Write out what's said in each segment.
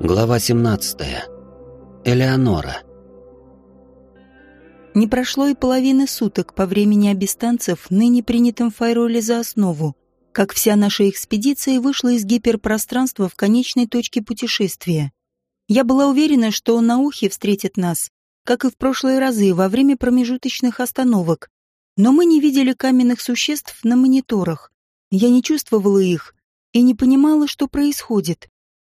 Глава 17. Элеонора. Не прошло и половины суток по времени абистанцев, ныне принятым в Файроле за основу, как вся наша экспедиция вышла из гиперпространства в конечной точке путешествия. Я была уверена, что на ухе встретит нас, как и в прошлые разы во время промежуточных остановок. Но мы не видели каменных существ на мониторах. Я не чувствовала их и не понимала, что происходит.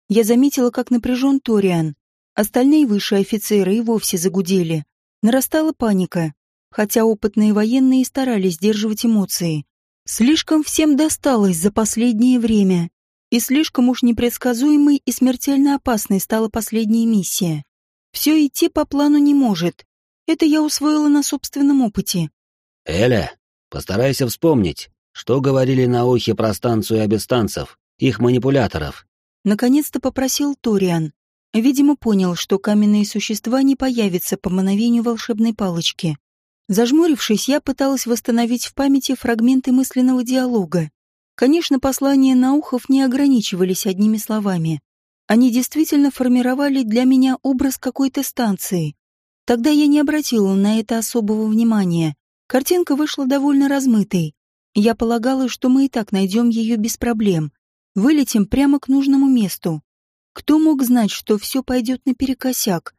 Я заметила, как напряжен Ториан. Остальные высшие офицеры и вовсе загудели. Нарастала паника, хотя опытные военные старались сдерживать эмоции. Слишком всем досталось за последнее время, и слишком уж непредсказуемой и смертельно опасной стала последняя миссия. Все идти по плану не может. Это я усвоила на собственном опыте. «Эля, постарайся вспомнить, что говорили на ухе про станцию абистанцев, их манипуляторов». Наконец-то попросил Ториан. Видимо, понял, что каменные существа не появятся по мановению волшебной палочки. Зажмурившись, я пыталась восстановить в памяти фрагменты мысленного диалога. Конечно, послания Наухов не ограничивались одними словами. Они действительно формировали для меня образ какой-то станции. Тогда я не обратила на это особого внимания. Картинка вышла довольно размытой. Я полагала, что мы и так найдем ее без проблем. Вылетим прямо к нужному месту. Кто мог знать, что все пойдет наперекосяк?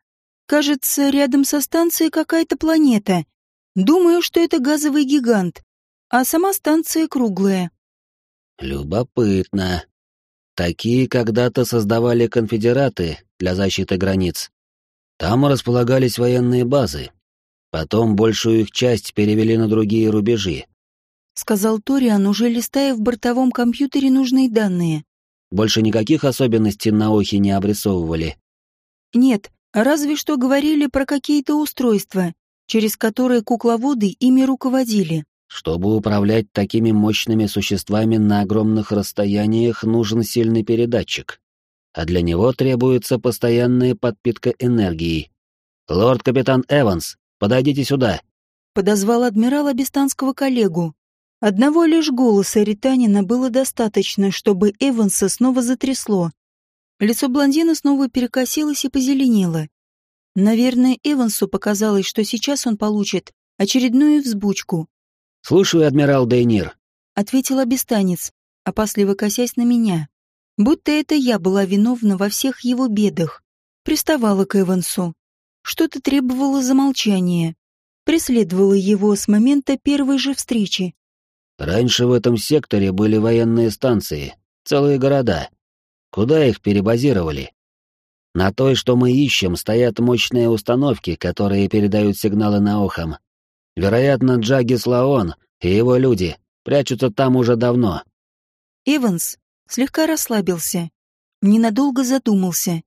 Кажется, рядом со станцией какая-то планета. Думаю, что это газовый гигант, а сама станция круглая. Любопытно. Такие когда-то создавали конфедераты для защиты границ. Там располагались военные базы. Потом большую их часть перевели на другие рубежи. Сказал Ториан, уже листая в бортовом компьютере нужные данные. Больше никаких особенностей на ухе не обрисовывали. Нет, разве что говорили про какие-то устройства, через которые кукловоды ими руководили. Чтобы управлять такими мощными существами на огромных расстояниях, нужен сильный передатчик. А для него требуется постоянная подпитка энергии. «Лорд-капитан Эванс, подойдите сюда!» Подозвал адмирал абистанского коллегу. Одного лишь голоса Ританина было достаточно, чтобы Эванса снова затрясло. Лицо блондина снова перекосилось и позеленело. Наверное, Эвансу показалось, что сейчас он получит очередную взбучку. «Слушаю, адмирал Дейнир», — ответил обестанец, опасливо косясь на меня. Будто это я была виновна во всех его бедах. Приставала к Эвансу. Что-то требовало замолчания. Преследовала его с момента первой же встречи. Раньше в этом секторе были военные станции, целые города. Куда их перебазировали? На той, что мы ищем, стоят мощные установки, которые передают сигналы на ухом. Вероятно, Джагис Лаон и его люди прячутся там уже давно. Эванс слегка расслабился, ненадолго задумался.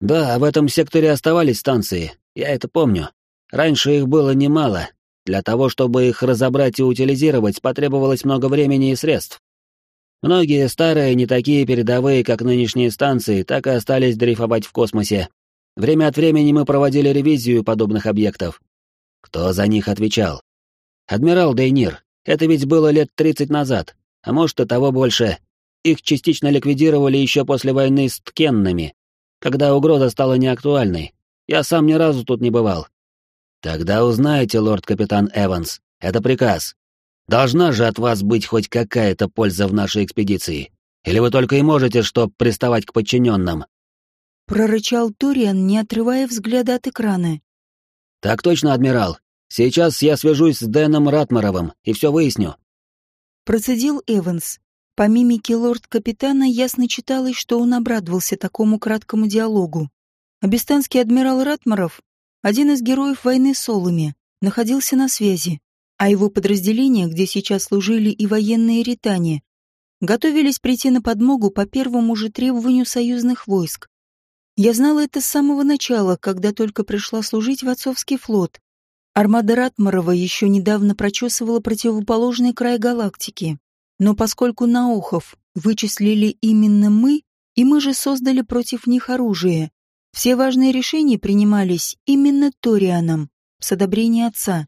Да, в этом секторе оставались станции, я это помню. Раньше их было немало, для того, чтобы их разобрать и утилизировать, потребовалось много времени и средств. Многие старые, не такие передовые, как нынешние станции, так и остались дрейфовать в космосе. Время от времени мы проводили ревизию подобных объектов. Кто за них отвечал? Адмирал Дейнир. Это ведь было лет 30 назад, а может и того больше. Их частично ликвидировали еще после войны с Ткеннами, когда угроза стала неактуальной. Я сам ни разу тут не бывал, Тогда узнаете, лорд-капитан Эванс, это приказ. Должна же от вас быть хоть какая-то польза в нашей экспедиции. Или вы только и можете, что приставать к подчиненным?» Прорычал Туриан, не отрывая взгляда от экрана. «Так точно, адмирал. Сейчас я свяжусь с Дэном Ратмаровым и все выясню». Процедил Эванс. По мимике лорд-капитана ясно читалось, что он обрадовался такому краткому диалогу. Абистанский адмирал Ратмаров один из героев войны с Солами, находился на связи, а его подразделения, где сейчас служили и военные ритане, готовились прийти на подмогу по первому же требованию союзных войск. Я знала это с самого начала, когда только пришла служить в отцовский флот. Армада Ратмарова еще недавно прочесывала противоположный край галактики. Но поскольку Наухов вычислили именно мы, и мы же создали против них оружие, все важные решения принимались именно Торианом с одобрения отца.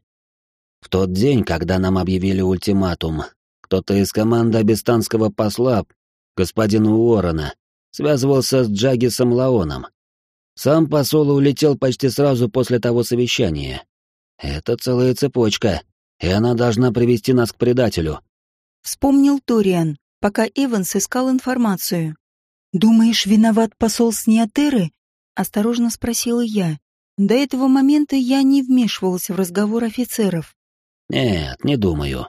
В тот день, когда нам объявили ультиматум, кто-то из команды абистанского посла, господина Уоррена, связывался с Джагисом Лаоном. Сам посол улетел почти сразу после того совещания. Это целая цепочка, и она должна привести нас к предателю. Вспомнил Ториан, пока Эванс искал информацию. «Думаешь, виноват посол с Неотеры?» — осторожно спросила я. До этого момента я не вмешивалась в разговор офицеров. «Нет, не думаю».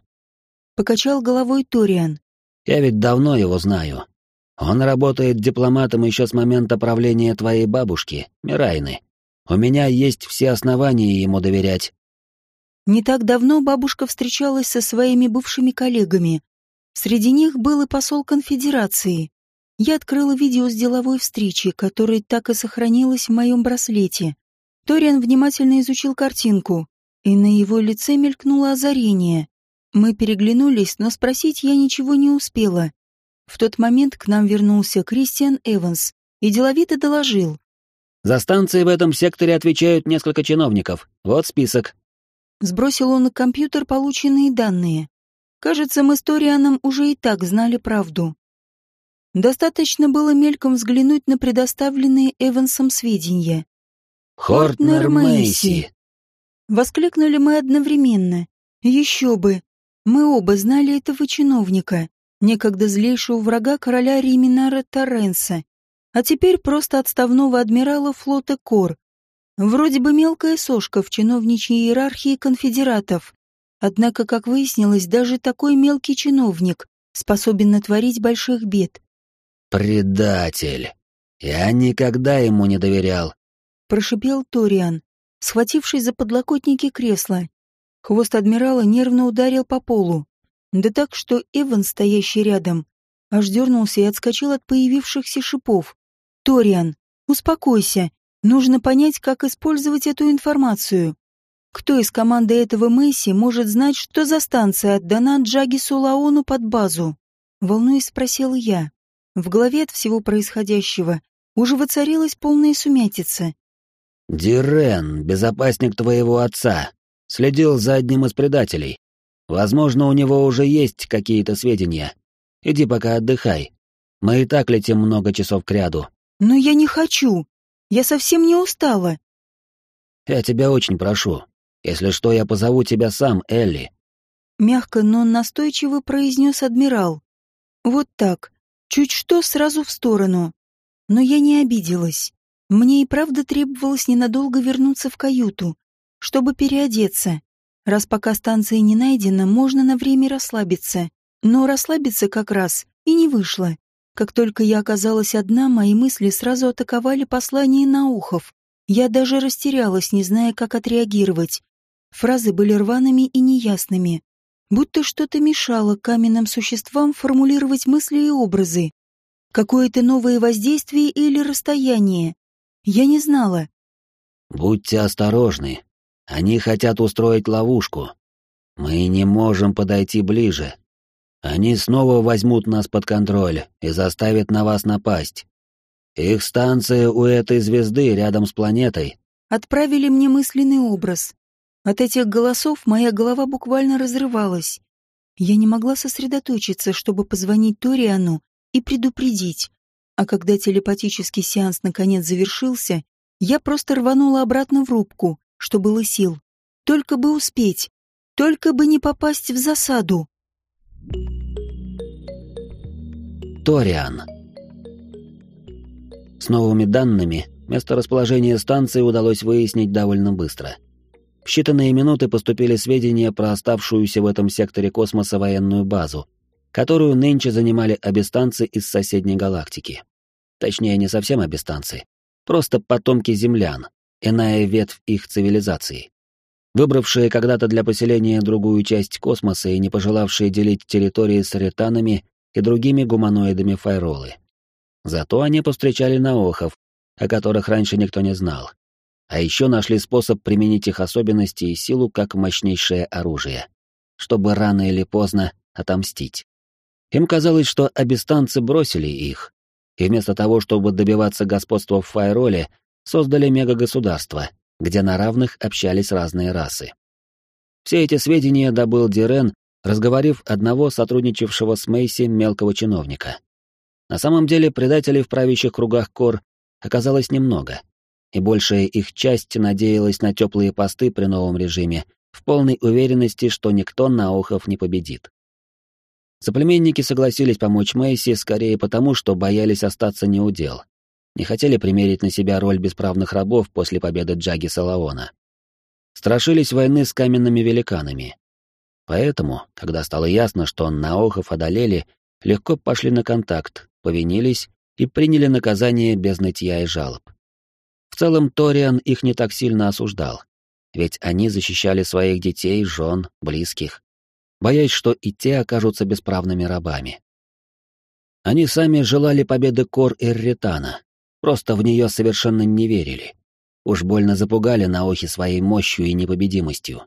Покачал головой Ториан. «Я ведь давно его знаю. Он работает дипломатом еще с момента правления твоей бабушки, Мирайны. У меня есть все основания ему доверять. Не так давно бабушка встречалась со своими бывшими коллегами. Среди них был и посол конфедерации. Я открыла видео с деловой встречи, которое так и сохранилось в моем браслете. Ториан внимательно изучил картинку, и на его лице мелькнуло озарение. Мы переглянулись, но спросить я ничего не успела. В тот момент к нам вернулся Кристиан Эванс и деловито доложил. «За станцией в этом секторе отвечают несколько чиновников. Вот список». Сбросил он на компьютер полученные данные. Кажется, мы с Торианом уже и так знали правду. Достаточно было мельком взглянуть на предоставленные Эвансом сведения. «Хортнер Мэйси!» Воскликнули мы одновременно. Еще бы! Мы оба знали этого чиновника некогда злейшего врага короля Риминара Торренса, а теперь просто отставного адмирала флота Кор. Вроде бы мелкая сошка в чиновничьей иерархии конфедератов. Однако, как выяснилось, даже такой мелкий чиновник способен натворить больших бед. «Предатель! Я никогда ему не доверял!» Прошипел Ториан, схватившись за подлокотники кресла. Хвост адмирала нервно ударил по полу. Да так, что Эван, стоящий рядом, аж дернулся и отскочил от появившихся шипов. «Ториан, успокойся. Нужно понять, как использовать эту информацию. Кто из команды этого Мэйси может знать, что за станция отдана Джаги Сулаону под базу?» Волнуясь, спросил я. В голове от всего происходящего уже воцарилась полная сумятица. «Дирен, безопасник твоего отца, следил за одним из предателей. Возможно, у него уже есть какие-то сведения. Иди пока отдыхай. Мы и так летим много часов кряду. Но я не хочу. Я совсем не устала. Я тебя очень прошу. Если что, я позову тебя сам, Элли. Мягко, но настойчиво произнес адмирал. Вот так. Чуть что сразу в сторону. Но я не обиделась. Мне и правда требовалось ненадолго вернуться в каюту, чтобы переодеться. Раз пока станция не найдена, можно на время расслабиться. Но расслабиться как раз и не вышло. Как только я оказалась одна, мои мысли сразу атаковали послание Наухов. Я даже растерялась, не зная, как отреагировать. Фразы были рваными и неясными. Будто что-то мешало каменным существам формулировать мысли и образы. Какое-то новое воздействие или расстояние. Я не знала. «Будьте осторожны», они хотят устроить ловушку. Мы не можем подойти ближе. Они снова возьмут нас под контроль и заставят на вас напасть. Их станция у этой звезды рядом с планетой. Отправили мне мысленный образ. От этих голосов моя голова буквально разрывалась. Я не могла сосредоточиться, чтобы позвонить Ториану и предупредить. А когда телепатический сеанс наконец завершился, я просто рванула обратно в рубку, что было сил. Только бы успеть, только бы не попасть в засаду. Ториан. С новыми данными место расположения станции удалось выяснить довольно быстро. В считанные минуты поступили сведения про оставшуюся в этом секторе космоса военную базу, которую нынче занимали абистанцы из соседней галактики. Точнее, не совсем абистанцы, просто потомки землян, иная ветвь их цивилизации. Выбравшие когда-то для поселения другую часть космоса и не пожелавшие делить территории с ретанами и другими гуманоидами Файролы. Зато они повстречали наохов, о которых раньше никто не знал. А еще нашли способ применить их особенности и силу как мощнейшее оружие, чтобы рано или поздно отомстить. Им казалось, что абистанцы бросили их, и вместо того, чтобы добиваться господства в Файроле, создали мегагосударство, где на равных общались разные расы. Все эти сведения добыл Дирен, разговорив одного сотрудничавшего с Мейси мелкого чиновника. На самом деле предателей в правящих кругах Кор оказалось немного, и большая их часть надеялась на теплые посты при новом режиме, в полной уверенности, что никто Наохов не победит. Соплеменники согласились помочь Мэйси скорее потому, что боялись остаться неудел. Не хотели примерить на себя роль бесправных рабов после победы Джаги Салаона. Страшились войны с каменными великанами. Поэтому, когда стало ясно, что Наохов одолели, легко пошли на контакт, повинились и приняли наказание без нытья и жалоб. В целом Ториан их не так сильно осуждал, ведь они защищали своих детей, жен, близких, боясь, что и те окажутся бесправными рабами. Они сами желали победы Кор Эрритана, просто в нее совершенно не верили. Уж больно запугали Наохи своей мощью и непобедимостью.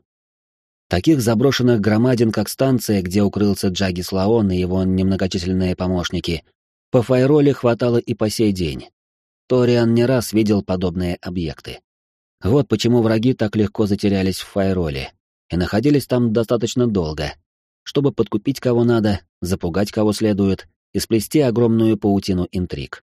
Таких заброшенных громадин, как станция, где укрылся Джаги Слаон и его немногочисленные помощники, по Файроле хватало и по сей день. Ториан не раз видел подобные объекты. Вот почему враги так легко затерялись в Файроле и находились там достаточно долго, чтобы подкупить кого надо, запугать кого следует и сплести огромную паутину интриг.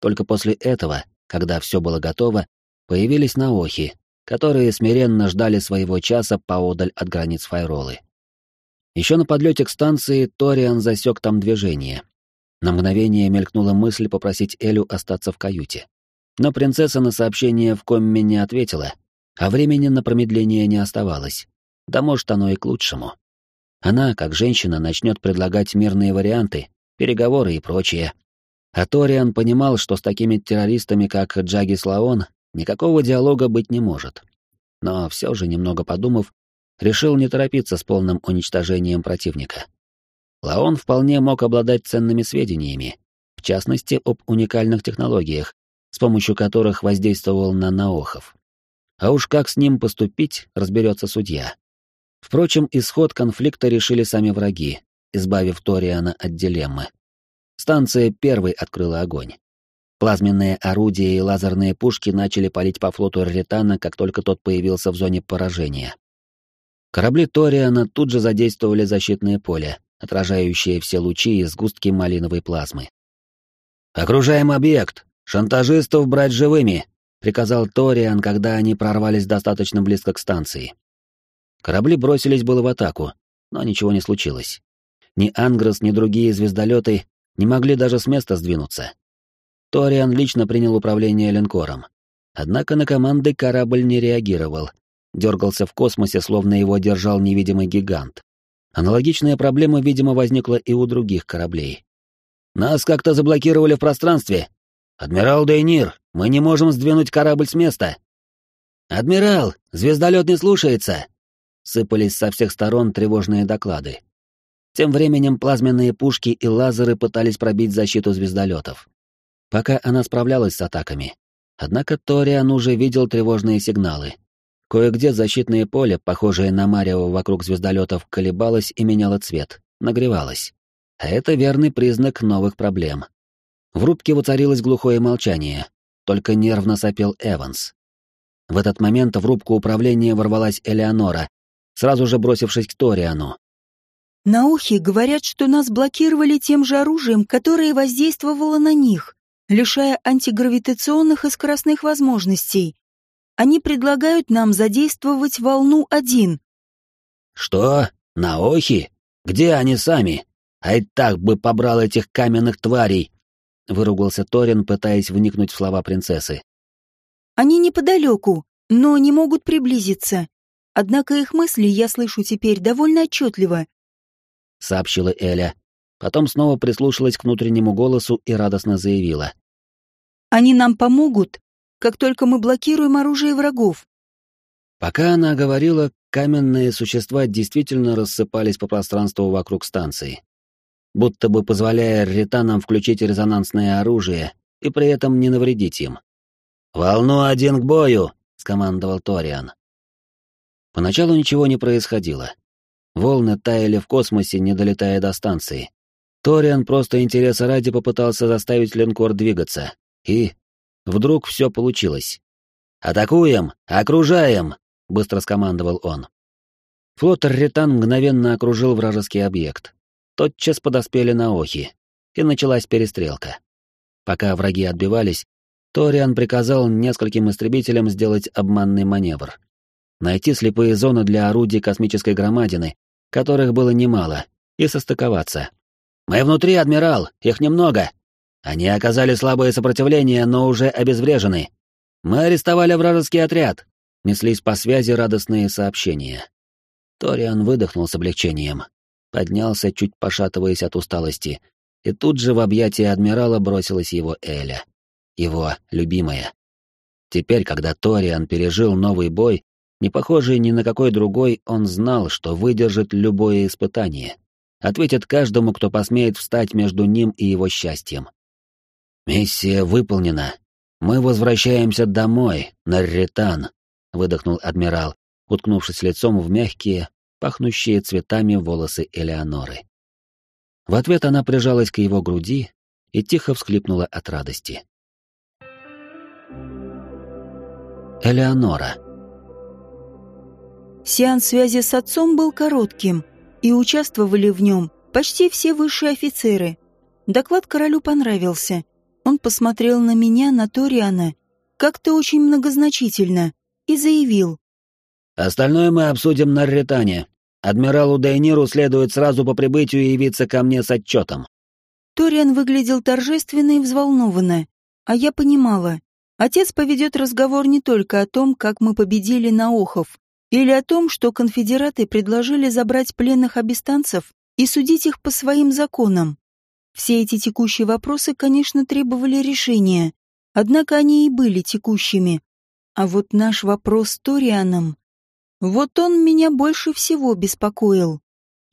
Только после этого, когда все было готово, появились наохи, которые смиренно ждали своего часа поодаль от границ Файролы. Еще на подлете к станции Ториан засек там движение. На мгновение мелькнула мысль попросить Элю остаться в каюте. Но принцесса на сообщение в комме не ответила, а времени на промедление не оставалось. Да может, оно и к лучшему. Она, как женщина, начнет предлагать мирные варианты, переговоры и прочее. А Ториан понимал, что с такими террористами, как Джаги Слаон, Никакого диалога быть не может. Но все же, немного подумав, решил не торопиться с полным уничтожением противника. Лаон вполне мог обладать ценными сведениями, в частности, об уникальных технологиях, с помощью которых воздействовал на наохов. А уж как с ним поступить, разберется судья. Впрочем, исход конфликта решили сами враги, избавив Ториана от дилеммы. Станция первой открыла огонь. Плазменные орудия и лазерные пушки начали палить по флоту Ритана, как только тот появился в зоне поражения. Корабли Ториана тут же задействовали защитное поле, отражающее все лучи и сгустки малиновой плазмы. «Окружаем объект! Шантажистов брать живыми!» — приказал Ториан, когда они прорвались достаточно близко к станции. Корабли бросились было в атаку, но ничего не случилось. Ни Ангрос, ни другие звездолеты не могли даже с места сдвинуться. Ториан лично принял управление линкором. Однако на команды корабль не реагировал, дергался в космосе, словно его держал невидимый гигант. Аналогичная проблема, видимо, возникла и у других кораблей. «Нас как-то заблокировали в пространстве. Адмирал Дейнир, мы не можем сдвинуть корабль с места». «Адмирал, звездолет не слушается!» Сыпались со всех сторон тревожные доклады. Тем временем плазменные пушки и лазеры пытались пробить защиту звездолетов пока она справлялась с атаками. Однако Ториан уже видел тревожные сигналы. Кое-где защитное поле, похожее на марево вокруг звездолетов, колебалось и меняло цвет, нагревалось. А это верный признак новых проблем. В рубке воцарилось глухое молчание, только нервно сопел Эванс. В этот момент в рубку управления ворвалась Элеонора, сразу же бросившись к Ториану. «Наухи говорят, что нас блокировали тем же оружием, которое воздействовало на них лишая антигравитационных и скоростных возможностей. Они предлагают нам задействовать волну один. Что? Наохи? Где они сами? А и так бы побрал этих каменных тварей! Выругался Торин, пытаясь вникнуть в слова принцессы. Они неподалеку, но не могут приблизиться. Однако их мысли я слышу теперь довольно отчетливо. Сообщила Эля, Потом снова прислушалась к внутреннему голосу и радостно заявила. «Они нам помогут, как только мы блокируем оружие врагов». Пока она говорила, каменные существа действительно рассыпались по пространству вокруг станции, будто бы позволяя ретанам включить резонансное оружие и при этом не навредить им. «Волну один к бою!» — скомандовал Ториан. Поначалу ничего не происходило. Волны таяли в космосе, не долетая до станции. Ториан просто интереса ради попытался заставить линкор двигаться. И... Вдруг все получилось. «Атакуем! Окружаем!» — быстро скомандовал он. Флот Ритан мгновенно окружил вражеский объект. Тотчас подоспели на Охи. и началась перестрелка. Пока враги отбивались, Ториан приказал нескольким истребителям сделать обманный маневр. Найти слепые зоны для орудий космической громадины, которых было немало, и состыковаться. «Мы внутри, адмирал, их немного. Они оказали слабое сопротивление, но уже обезврежены. Мы арестовали вражеский отряд», — неслись по связи радостные сообщения. Ториан выдохнул с облегчением, поднялся, чуть пошатываясь от усталости, и тут же в объятия адмирала бросилась его Эля, его любимая. Теперь, когда Ториан пережил новый бой, не похожий ни на какой другой, он знал, что выдержит любое испытание, ответит каждому, кто посмеет встать между ним и его счастьем. «Миссия выполнена. Мы возвращаемся домой, на Ритан», — выдохнул адмирал, уткнувшись лицом в мягкие, пахнущие цветами волосы Элеоноры. В ответ она прижалась к его груди и тихо всхлипнула от радости. Элеонора. Сеанс связи с отцом был коротким, и участвовали в нем почти все высшие офицеры. Доклад королю понравился. Он посмотрел на меня, на Ториана, как-то очень многозначительно, и заявил. «Остальное мы обсудим на Ретане. Адмиралу Дейниру следует сразу по прибытию явиться ко мне с отчетом. Ториан выглядел торжественно и взволнованно, а я понимала. Отец поведет разговор не только о том, как мы победили на Охов, или о том, что конфедераты предложили забрать пленных абистанцев и судить их по своим законам. Все эти текущие вопросы, конечно, требовали решения, однако они и были текущими. А вот наш вопрос с Торианом вот он меня больше всего беспокоил.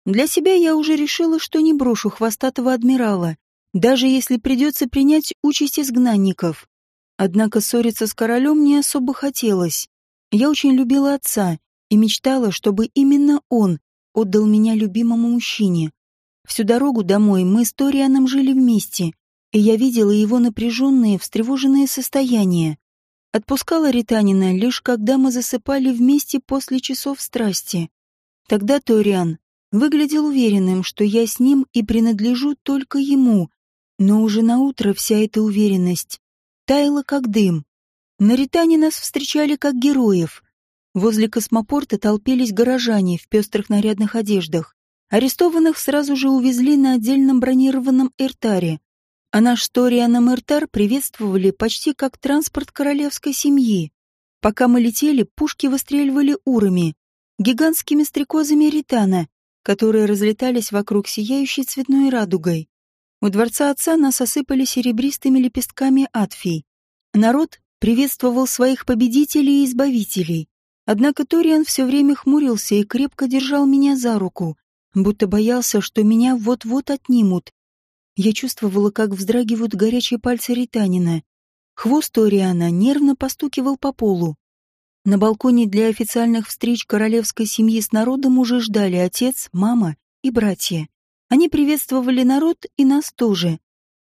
Для себя я уже решила, что не брошу хвостатого адмирала, даже если придется принять участь изгнанников. Однако ссориться с королем не особо хотелось. Я очень любила отца и мечтала, чтобы именно он отдал меня любимому мужчине. Всю дорогу домой мы с Торианом жили вместе, и я видела его напряженное, встревоженное состояние. Отпускала Ританина лишь когда мы засыпали вместе после часов страсти. Тогда Ториан выглядел уверенным, что я с ним и принадлежу только ему, но уже на утро вся эта уверенность таяла как дым. На Ритане нас встречали как героев. Возле космопорта толпились горожане в пестрых нарядных одеждах. Арестованных сразу же увезли на отдельном бронированном эртаре, а наш Ториан Мертар приветствовали почти как транспорт королевской семьи. Пока мы летели, пушки выстреливали урами, гигантскими стрекозами ритана, которые разлетались вокруг сияющей цветной радугой. У дворца отца нас осыпали серебристыми лепестками атфий. Народ приветствовал своих победителей и избавителей. Однако Ториан все время хмурился и крепко держал меня за руку, будто боялся, что меня вот-вот отнимут, я чувствовала, как вздрагивают горячие пальцы Ританина. Хвост Ориана нервно постукивал по полу. На балконе для официальных встреч королевской семьи с народом уже ждали отец, мама и братья. Они приветствовали народ и нас тоже.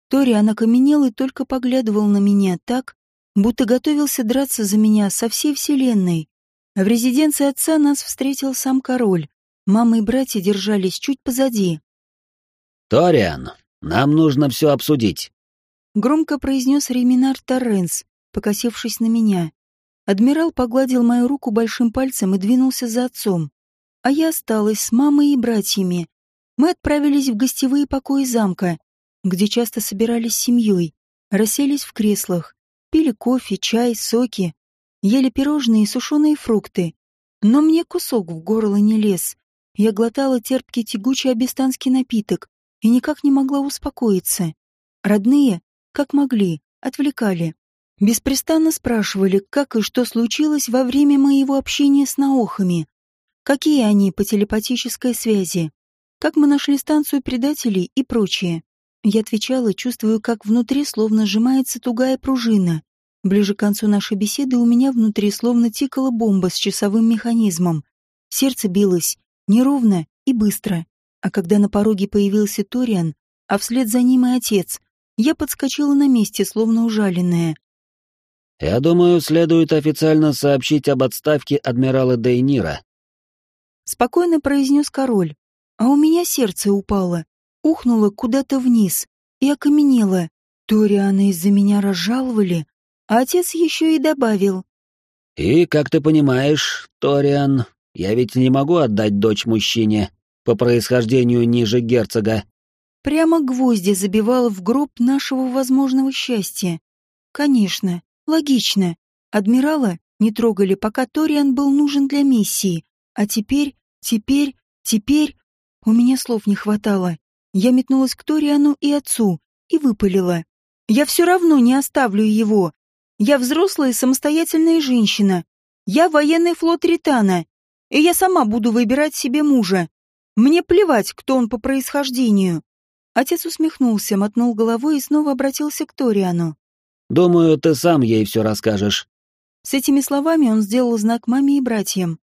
Ториан окаменел и только поглядывал на меня так, будто готовился драться за меня со всей вселенной. В резиденции отца нас встретил сам король. Мама и братья держались чуть позади. «Ториан, нам нужно все обсудить. Громко произнес Реминар Торренс, покосившись на меня. Адмирал погладил мою руку большим пальцем и двинулся за отцом. А я осталась с мамой и братьями. Мы отправились в гостевые покои замка, где часто собирались с семьей, расселись в креслах, пили кофе, чай, соки, ели пирожные и сушеные фрукты. Но мне кусок в горло не лез. Я глотала терпкий тягучий абистанский напиток, и никак не могла успокоиться. Родные, как могли, отвлекали. Беспрестанно спрашивали, как и что случилось во время моего общения с наохами. Какие они по телепатической связи. Как мы нашли станцию предателей и прочее. Я отвечала, чувствую, как внутри словно сжимается тугая пружина. Ближе к концу нашей беседы у меня внутри словно тикала бомба с часовым механизмом. Сердце билось неровно и быстро. А когда на пороге появился Ториан, а вслед за ним и отец, я подскочила на месте, словно ужаленная. «Я думаю, следует официально сообщить об отставке адмирала Дейнира», — спокойно произнес король, а у меня сердце упало, ухнуло куда-то вниз, и окаменела. Ториана из-за меня разжаловали, а отец еще и добавил. «И, как ты понимаешь, Ториан, я ведь не могу отдать дочь мужчине по происхождению ниже герцога». Прямо гвозди забивал в гроб нашего возможного счастья. Конечно, логично. Адмирала не трогали, пока Ториан был нужен для миссии. А теперь, теперь, теперь... У меня слов не хватало. Я метнулась к Ториану и отцу и выпалила. Я все равно не оставлю его. Я взрослая самостоятельная женщина. Я военный флот Ритана, и я сама буду выбирать себе мужа. Мне плевать, кто он по происхождению. Отец усмехнулся, мотнул головой и снова обратился к Ториану. «Думаю, ты сам ей все расскажешь». С этими словами он сделал знак маме и братьям.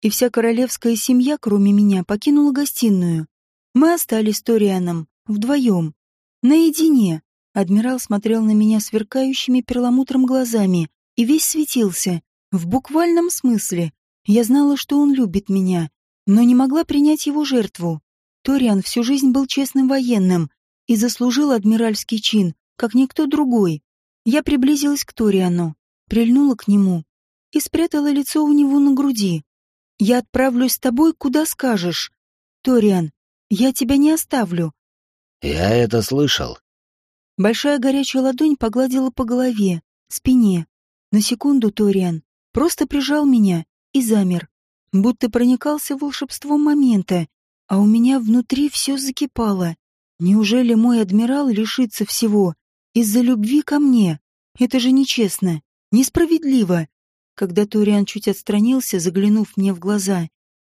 И вся королевская семья, кроме меня, покинула гостиную. Мы остались с Торианом, вдвоем, наедине. Адмирал смотрел на меня сверкающими перламутром глазами и весь светился. В буквальном смысле. Я знала, что он любит меня, но не могла принять его жертву. Ториан всю жизнь был честным военным и заслужил адмиральский чин, как никто другой. Я приблизилась к Ториану, прильнула к нему и спрятала лицо у него на груди. «Я отправлюсь с тобой, куда скажешь. Ториан, я тебя не оставлю». «Я это слышал», Большая горячая ладонь погладила по голове, спине. На секунду Ториан просто прижал меня и замер, будто проникался волшебством момента, а у меня внутри все закипало. Неужели мой адмирал лишится всего из-за любви ко мне? Это же нечестно, несправедливо. Когда Ториан чуть отстранился, заглянув мне в глаза,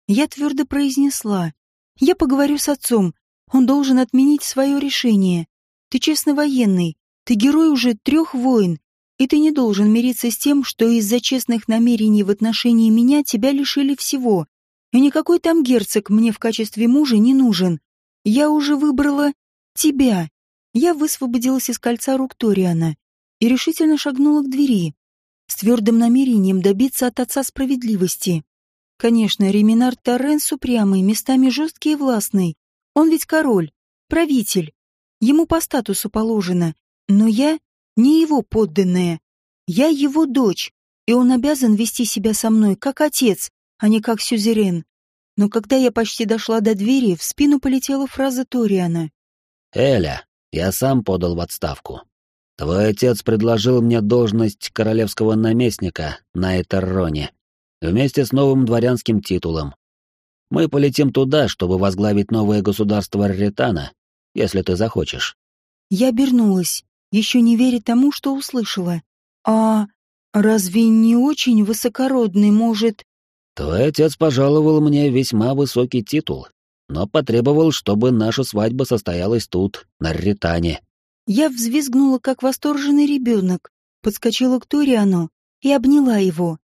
я твердо произнесла. Я поговорю с отцом, он должен отменить свое решение. Ты честный военный, ты герой уже трех войн, и ты не должен мириться с тем, что из-за честных намерений в отношении меня тебя лишили всего. И никакой там герцог мне в качестве мужа не нужен. Я уже выбрала тебя. Я высвободилась из кольца рук Ториана и решительно шагнула к двери, с твердым намерением добиться от отца справедливости. Конечно, Реминар Торренс упрямый, местами жесткий и властный. Он ведь король, правитель. Ему по статусу положено. Но я не его подданная. Я его дочь, и он обязан вести себя со мной как отец, а не как сюзерен. Но когда я почти дошла до двери, в спину полетела фраза Ториана. «Эля, я сам подал в отставку. Твой отец предложил мне должность королевского наместника на Этерроне, вместе с новым дворянским титулом. Мы полетим туда, чтобы возглавить новое государство Ретана если ты захочешь. Я обернулась, еще не веря тому, что услышала. А разве не очень высокородный может... Твой отец пожаловал мне весьма высокий титул, но потребовал, чтобы наша свадьба состоялась тут, на Ритане. Я взвизгнула, как восторженный ребенок, подскочила к Ториану и обняла его.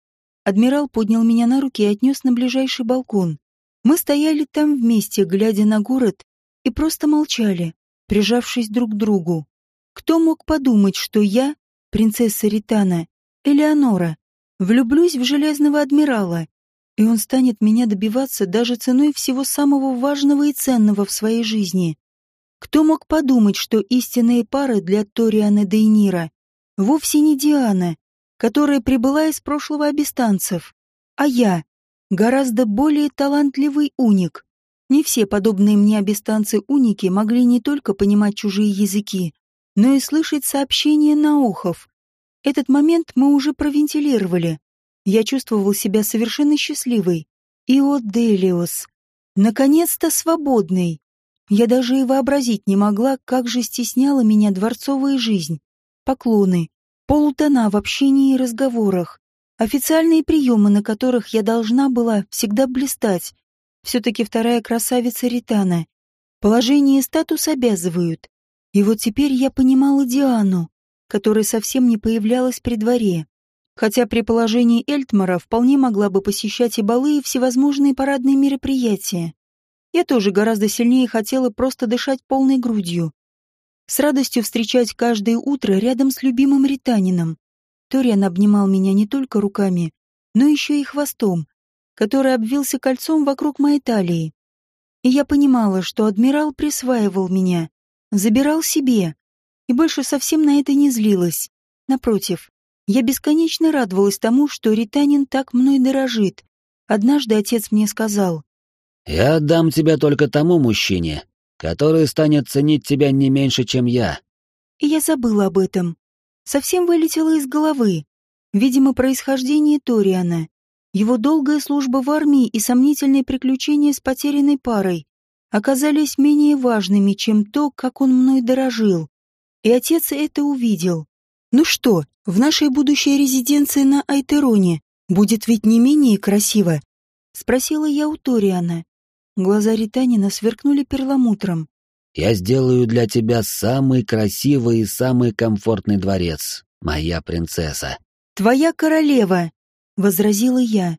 Адмирал поднял меня на руки и отнес на ближайший балкон. Мы стояли там вместе, глядя на город и просто молчали, прижавшись друг к другу. Кто мог подумать, что я, принцесса Ритана, Элеонора, влюблюсь в железного адмирала, и он станет меня добиваться даже ценой всего самого важного и ценного в своей жизни. Кто мог подумать, что истинные пары для Ториана Дейнира вовсе не Диана, которая прибыла из прошлого абистанцев, а я, гораздо более талантливый уник, не все подобные мне абистанцы-уники могли не только понимать чужие языки, но и слышать сообщения на ухов. Этот момент мы уже провентилировали. Я чувствовал себя совершенно счастливой. И о Делиос! Наконец-то свободной! Я даже и вообразить не могла, как же стесняла меня дворцовая жизнь. Поклоны, полутона в общении и разговорах, официальные приемы, на которых я должна была всегда блистать, все-таки вторая красавица Ритана. Положение и статус обязывают. И вот теперь я понимала Диану, которая совсем не появлялась при дворе. Хотя при положении Эльтмара вполне могла бы посещать и балы, и всевозможные парадные мероприятия. Я тоже гораздо сильнее хотела просто дышать полной грудью. С радостью встречать каждое утро рядом с любимым ританином. Ториан обнимал меня не только руками, но еще и хвостом, который обвился кольцом вокруг моей талии. И я понимала, что адмирал присваивал меня, забирал себе, и больше совсем на это не злилась. Напротив, я бесконечно радовалась тому, что Ританин так мной дорожит. Однажды отец мне сказал. «Я отдам тебя только тому мужчине, который станет ценить тебя не меньше, чем я». И я забыла об этом. Совсем вылетело из головы. Видимо, происхождение Ториана, его долгая служба в армии и сомнительные приключения с потерянной парой оказались менее важными, чем то, как он мной дорожил. И отец это увидел. Ну что, в нашей будущей резиденции на Айтероне будет ведь не менее красиво? Спросила я у Ториана. Глаза Ританина сверкнули перламутром. «Я сделаю для тебя самый красивый и самый комфортный дворец, моя принцесса». «Твоя королева!» — возразила я.